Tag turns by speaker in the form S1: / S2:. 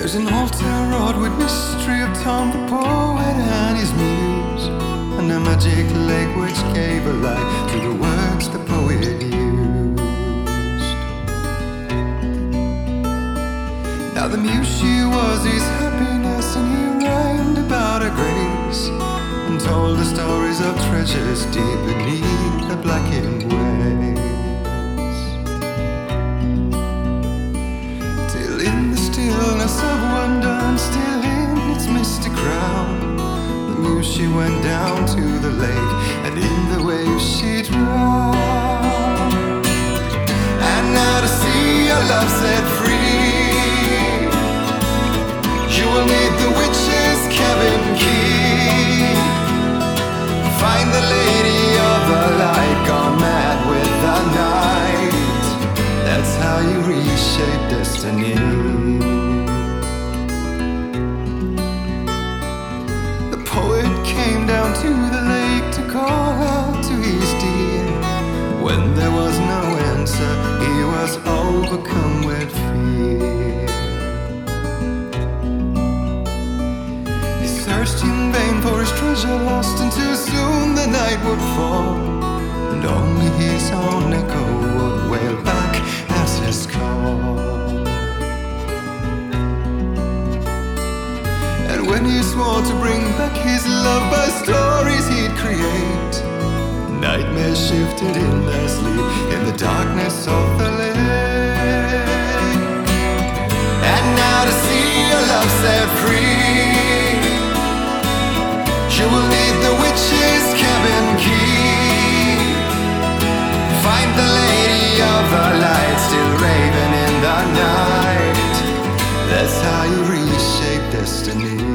S1: There's an old altar wrought with mystery of Tom the poet and his muse, and a magic lake which gave a light to the words the poet used. Now the muse she was his happiness, and he rhymed about her grace, and told the stories of treasures deep beneath she went down to the lake, and in the waves she drowned. And now to see your love set free, you will need the witch's cabin key. Find the lady of the light gone mad with the night. That's how you reshape destiny. There was no answer, he was overcome with fear. He searched in vain for his treasure lost, and too soon the night would fall, and only his own echo would wail back as his call. And when he swore to bring back his love by stories create, Nightmares shifted in their sleep in the darkness of the lake. And now to see your love set free, you will need the witch's cabin key. Find the lady of the light, still raving in the night. That's how you reshape destiny.